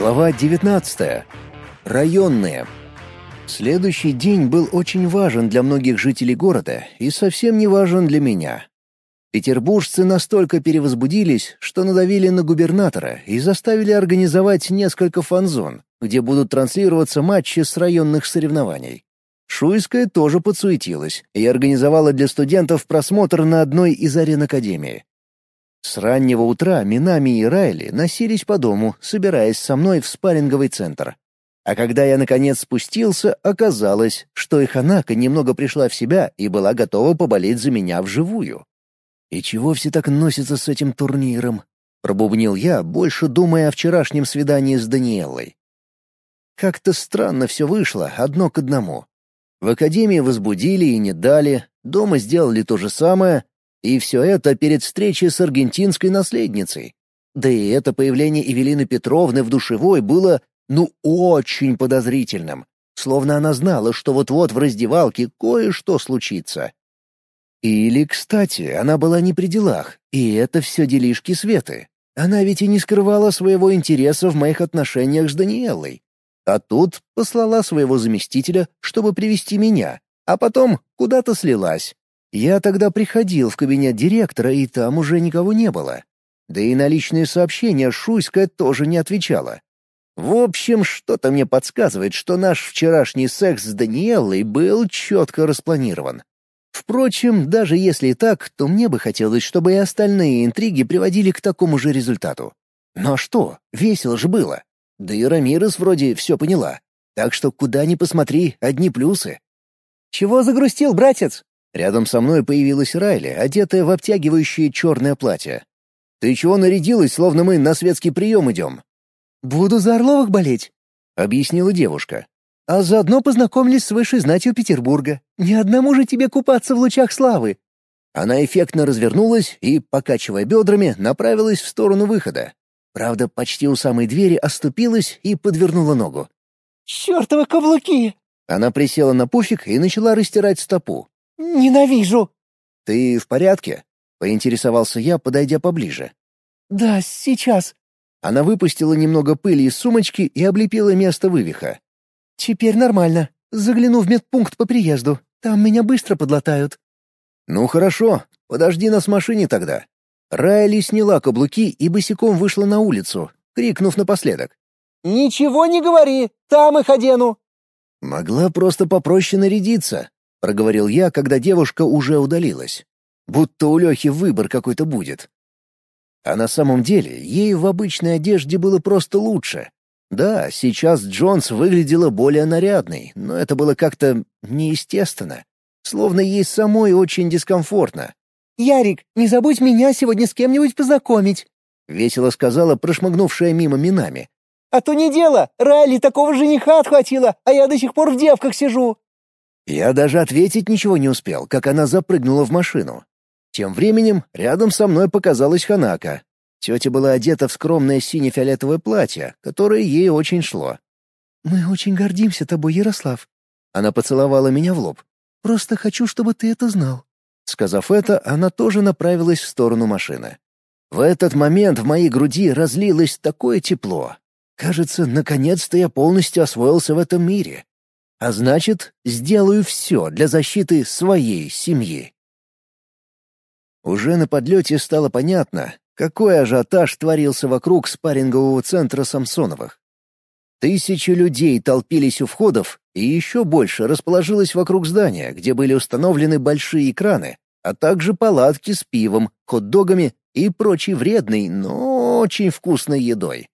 Глава 19. Районные. Следующий день был очень важен для многих жителей города и совсем не важен для меня. Петербуржцы настолько перевозбудились, что надавили на губернатора и заставили организовать несколько фан-зон, где будут транслироваться матчи с районных соревнований. Шуйская тоже подсуетилась и организовала для студентов просмотр на одной из арен Академии. С раннего утра Минами и Райли носились по дому, собираясь со мной в спарринговый центр. А когда я наконец спустился, оказалось, что и Ханака немного пришла в себя и была готова поболеть за меня вживую. «И чего все так носятся с этим турниром?» — пробубнил я, больше думая о вчерашнем свидании с Даниэллой. Как-то странно все вышло, одно к одному. В академии возбудили и не дали, дома сделали то же самое, и все это перед встречей с аргентинской наследницей. Да и это появление Эвелины Петровны в душевой было, ну, очень подозрительным. Словно она знала, что вот-вот в раздевалке кое-что случится. Или, кстати, она была не при делах, и это все делишки Светы. Она ведь и не скрывала своего интереса в моих отношениях с Даниэлой. А тут послала своего заместителя, чтобы привести меня, а потом куда-то слилась. Я тогда приходил в кабинет директора, и там уже никого не было. Да и на личные сообщения Шуйская тоже не отвечала. В общем, что-то мне подсказывает, что наш вчерашний секс с Даниэллой был четко распланирован. Впрочем, даже если и так, то мне бы хотелось, чтобы и остальные интриги приводили к такому же результату. Но что, весело же было. Да и Рамирес вроде все поняла. Так что куда ни посмотри, одни плюсы. «Чего загрустил, братец?» Рядом со мной появилась Райли, одетая в обтягивающее черное платье. «Ты чего нарядилась, словно мы на светский прием идем?» «Буду за Орловых болеть», — объяснила девушка. «А заодно познакомились с высшей знатью Петербурга. Ни одному же тебе купаться в лучах славы». Она эффектно развернулась и, покачивая бедрами, направилась в сторону выхода. Правда, почти у самой двери оступилась и подвернула ногу. «Чёртовы каблуки!» Она присела на пуфик и начала растирать стопу. «Ненавижу!» «Ты в порядке?» — поинтересовался я, подойдя поближе. «Да, сейчас». Она выпустила немного пыли из сумочки и облепила место вывиха. «Теперь нормально. Загляну в медпункт по приезду. Там меня быстро подлатают». «Ну хорошо, подожди нас в машине тогда». Райли сняла каблуки и босиком вышла на улицу, крикнув напоследок. «Ничего не говори, там их одену». Могла просто попроще нарядиться. — проговорил я, когда девушка уже удалилась. «Будто у Лехи выбор какой-то будет». А на самом деле ей в обычной одежде было просто лучше. Да, сейчас Джонс выглядела более нарядной, но это было как-то неестественно. Словно ей самой очень дискомфортно. «Ярик, не забудь меня сегодня с кем-нибудь познакомить», — весело сказала прошмыгнувшая мимо Минами. «А то не дело, Райли такого жениха отхватила, а я до сих пор в девках сижу». Я даже ответить ничего не успел, как она запрыгнула в машину. Тем временем рядом со мной показалась Ханака. Тетя была одета в скромное сине-фиолетовое платье, которое ей очень шло. «Мы очень гордимся тобой, Ярослав». Она поцеловала меня в лоб. «Просто хочу, чтобы ты это знал». Сказав это, она тоже направилась в сторону машины. В этот момент в моей груди разлилось такое тепло. Кажется, наконец-то я полностью освоился в этом мире. А значит, сделаю все для защиты своей семьи. Уже на подлете стало понятно, какой ажиотаж творился вокруг спаррингового центра Самсоновых. Тысячи людей толпились у входов, и еще больше расположилось вокруг здания, где были установлены большие экраны, а также палатки с пивом, хот-догами и прочей вредной, но очень вкусной едой.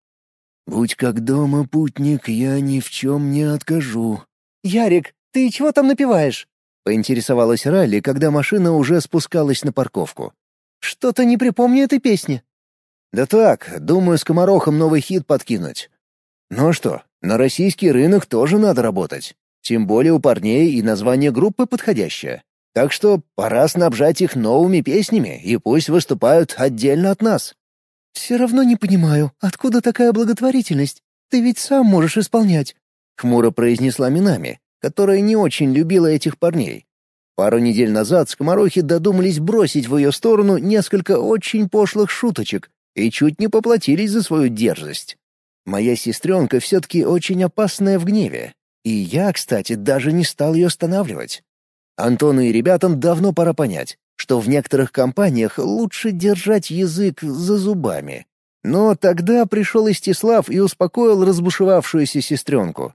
«Будь как дома, путник, я ни в чем не откажу», «Ярик, ты чего там напиваешь?» — поинтересовалась Ралли, когда машина уже спускалась на парковку. «Что-то не припомню этой песни». «Да так, думаю, с Комарохом новый хит подкинуть. Ну что, на российский рынок тоже надо работать. Тем более у парней и название группы подходящее. Так что пора снабжать их новыми песнями, и пусть выступают отдельно от нас». «Все равно не понимаю, откуда такая благотворительность? Ты ведь сам можешь исполнять. — хмуро произнесла Минами, которая не очень любила этих парней. Пару недель назад скоморохи додумались бросить в ее сторону несколько очень пошлых шуточек и чуть не поплатились за свою дерзость. Моя сестренка все-таки очень опасная в гневе. И я, кстати, даже не стал ее останавливать. Антону и ребятам давно пора понять, что в некоторых компаниях лучше держать язык за зубами. Но тогда пришел Истислав и успокоил разбушевавшуюся сестренку.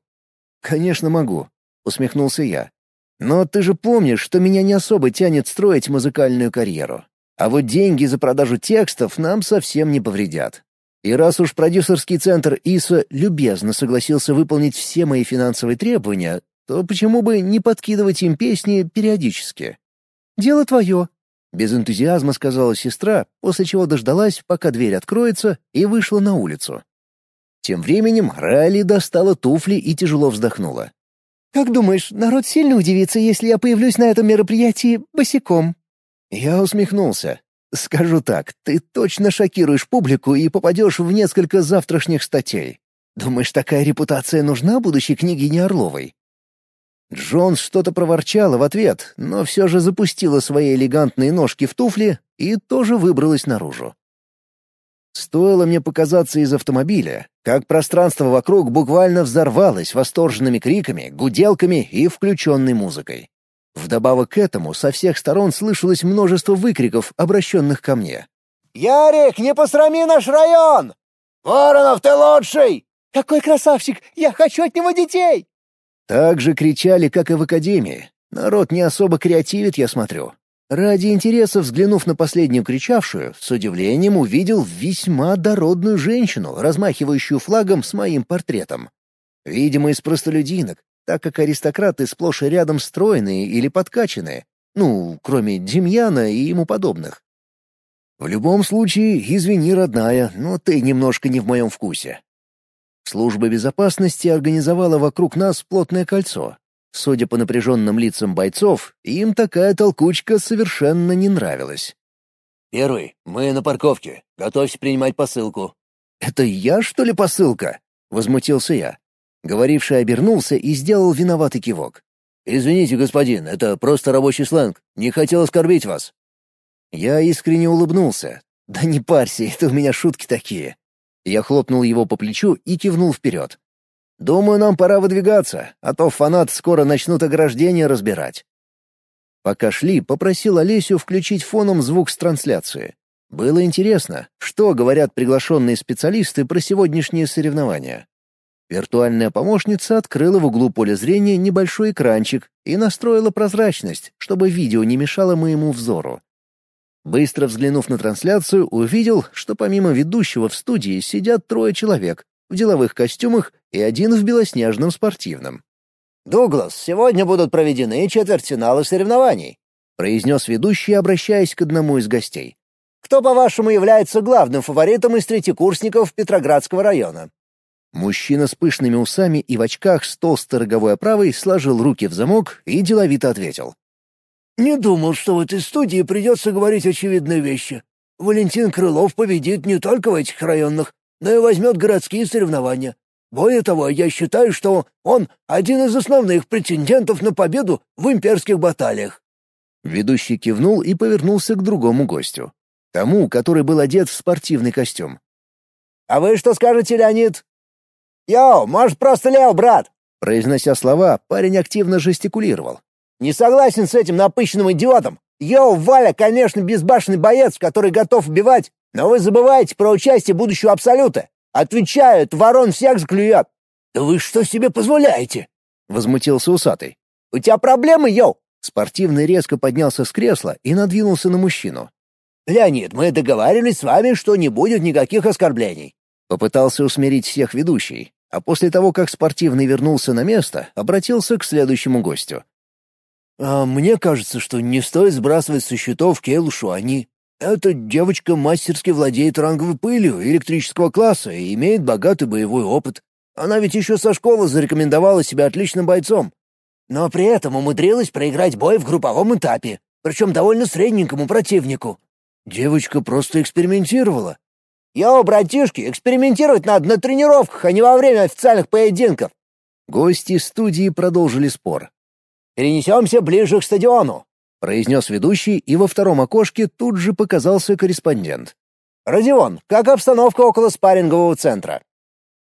«Конечно могу», — усмехнулся я. «Но ты же помнишь, что меня не особо тянет строить музыкальную карьеру. А вот деньги за продажу текстов нам совсем не повредят. И раз уж продюсерский центр ИСа любезно согласился выполнить все мои финансовые требования, то почему бы не подкидывать им песни периодически? «Дело твое», — без энтузиазма сказала сестра, после чего дождалась, пока дверь откроется, и вышла на улицу. Тем временем Райли достала туфли и тяжело вздохнула. «Как думаешь, народ сильно удивится, если я появлюсь на этом мероприятии босиком?» Я усмехнулся. «Скажу так, ты точно шокируешь публику и попадешь в несколько завтрашних статей. Думаешь, такая репутация нужна будущей княгине Орловой?» Джонс что-то проворчала в ответ, но все же запустила свои элегантные ножки в туфли и тоже выбралась наружу. Стоило мне показаться из автомобиля, как пространство вокруг буквально взорвалось восторженными криками, гуделками и включенной музыкой. Вдобавок к этому со всех сторон слышалось множество выкриков, обращенных ко мне. «Ярик, не посрами наш район! Воронов, ты лучший!» «Какой красавчик! Я хочу от него детей!» Так же кричали, как и в академии. Народ не особо креативит, я смотрю. Ради интереса, взглянув на последнюю кричавшую, с удивлением увидел весьма дородную женщину, размахивающую флагом с моим портретом. Видимо, из простолюдинок, так как аристократы сплошь и рядом стройные или подкачанные, ну, кроме Демьяна и ему подобных. В любом случае, извини, родная, но ты немножко не в моем вкусе. Служба безопасности организовала вокруг нас плотное кольцо. Судя по напряженным лицам бойцов, им такая толкучка совершенно не нравилась. «Первый, мы на парковке. Готовься принимать посылку». «Это я, что ли, посылка?» — возмутился я. Говоривший обернулся и сделал виноватый кивок. «Извините, господин, это просто рабочий сленг. Не хотел оскорбить вас». Я искренне улыбнулся. «Да не парься, это у меня шутки такие». Я хлопнул его по плечу и кивнул вперед. «Думаю, нам пора выдвигаться, а то фанаты скоро начнут ограждение разбирать». Пока шли, попросил Олесю включить фоном звук с трансляции. Было интересно, что говорят приглашенные специалисты про сегодняшние соревнования. Виртуальная помощница открыла в углу поля зрения небольшой экранчик и настроила прозрачность, чтобы видео не мешало моему взору. Быстро взглянув на трансляцию, увидел, что помимо ведущего в студии сидят трое человек в деловых костюмах и один в белоснежном спортивном. «Дуглас, сегодня будут проведены четвертьфиналы соревнований», произнес ведущий, обращаясь к одному из гостей. «Кто, по-вашему, является главным фаворитом из третьекурсников Петроградского района?» Мужчина с пышными усами и в очках с толстой роговой оправой сложил руки в замок и деловито ответил. «Не думал, что в этой студии придется говорить очевидные вещи. Валентин Крылов победит не только в этих районных, но и возьмет городские соревнования. Более того, я считаю, что он один из основных претендентов на победу в имперских баталиях». Ведущий кивнул и повернулся к другому гостю. Тому, который был одет в спортивный костюм. «А вы что скажете, Леонид?» «Йоу, может, просто Лео, брат?» Произнося слова, парень активно жестикулировал. «Не согласен с этим напыщенным идиотом. Йоу, Валя, конечно, безбашенный боец, который готов убивать, но вы забываете про участие будущего Абсолюта. Отвечаю, это ворон всех заклюет». «Да вы что себе позволяете?» — возмутился усатый. «У тебя проблемы, йоу?» Спортивный резко поднялся с кресла и надвинулся на мужчину. «Леонид, мы договаривались с вами, что не будет никаких оскорблений». Попытался усмирить всех ведущий, а после того, как спортивный вернулся на место, обратился к следующему гостю. «А мне кажется, что не стоит сбрасывать со счетов Кейлу Шуани. Эта девочка мастерски владеет ранговой пылью электрического класса и имеет богатый боевой опыт. Она ведь еще со школы зарекомендовала себя отличным бойцом. Но при этом умудрилась проиграть бой в групповом этапе, причем довольно средненькому противнику. Девочка просто экспериментировала, «Йоу, братишки, экспериментировать надо на тренировках, а не во время официальных поединков!» Гости студии продолжили спор. «Перенесемся ближе к стадиону», — произнес ведущий, и во втором окошке тут же показался корреспондент. «Родион, как обстановка около спаррингового центра?»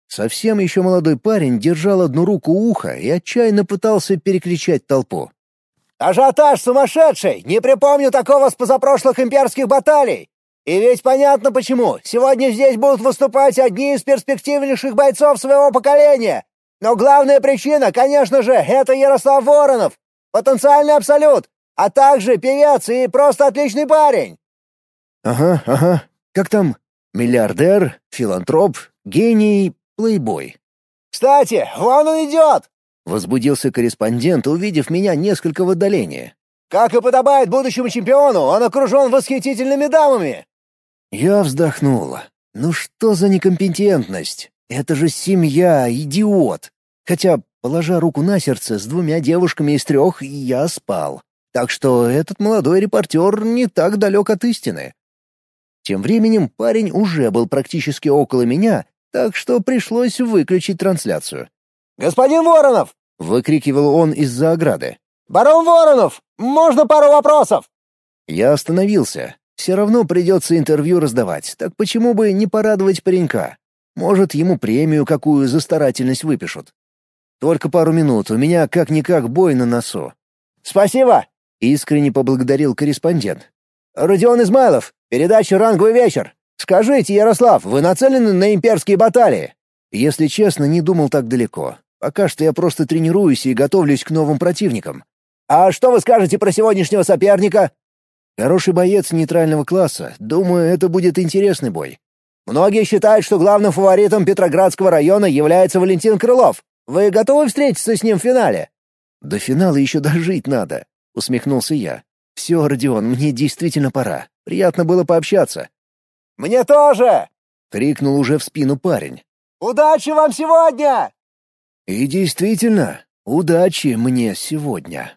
Совсем еще молодой парень держал одну руку у уха и отчаянно пытался перекричать толпу. «Ажиотаж сумасшедший! Не припомню такого с позапрошлых имперских баталий! И ведь понятно почему. Сегодня здесь будут выступать одни из перспективнейших бойцов своего поколения. Но главная причина, конечно же, это Ярослав Воронов, потенциальный абсолют, а также певец и просто отличный парень. Ага, ага. Как там? Миллиардер, филантроп, гений, плейбой. Кстати, вон он идет! Возбудился корреспондент, увидев меня несколько в отдалении. Как и подобает будущему чемпиону, он окружен восхитительными дамами. Я вздохнула. Ну что за некомпетентность? Это же семья, идиот. Хотя, положа руку на сердце, с двумя девушками из трех я спал. Так что этот молодой репортер не так далек от истины. Тем временем парень уже был практически около меня, так что пришлось выключить трансляцию. «Господин Воронов!» — выкрикивал он из-за ограды. «Барон Воронов! Можно пару вопросов?» Я остановился. Все равно придется интервью раздавать, так почему бы не порадовать паренька? Может, ему премию какую за старательность выпишут. Только пару минут, у меня как-никак бой на носу. «Спасибо!» — искренне поблагодарил корреспондент. «Родион Измайлов, передача «Ранговый вечер». Скажите, Ярослав, вы нацелены на имперские баталии?» Если честно, не думал так далеко. Пока что я просто тренируюсь и готовлюсь к новым противникам. «А что вы скажете про сегодняшнего соперника?» Хороший боец нейтрального класса. Думаю, это будет интересный бой. Многие считают, что главным фаворитом Петроградского района является Валентин Крылов. Вы готовы встретиться с ним в финале? До финала еще дожить надо, усмехнулся я. Все, Родион, мне действительно пора. Приятно было пообщаться. Мне тоже! крикнул уже в спину парень. Удачи вам сегодня! И действительно, удачи мне сегодня.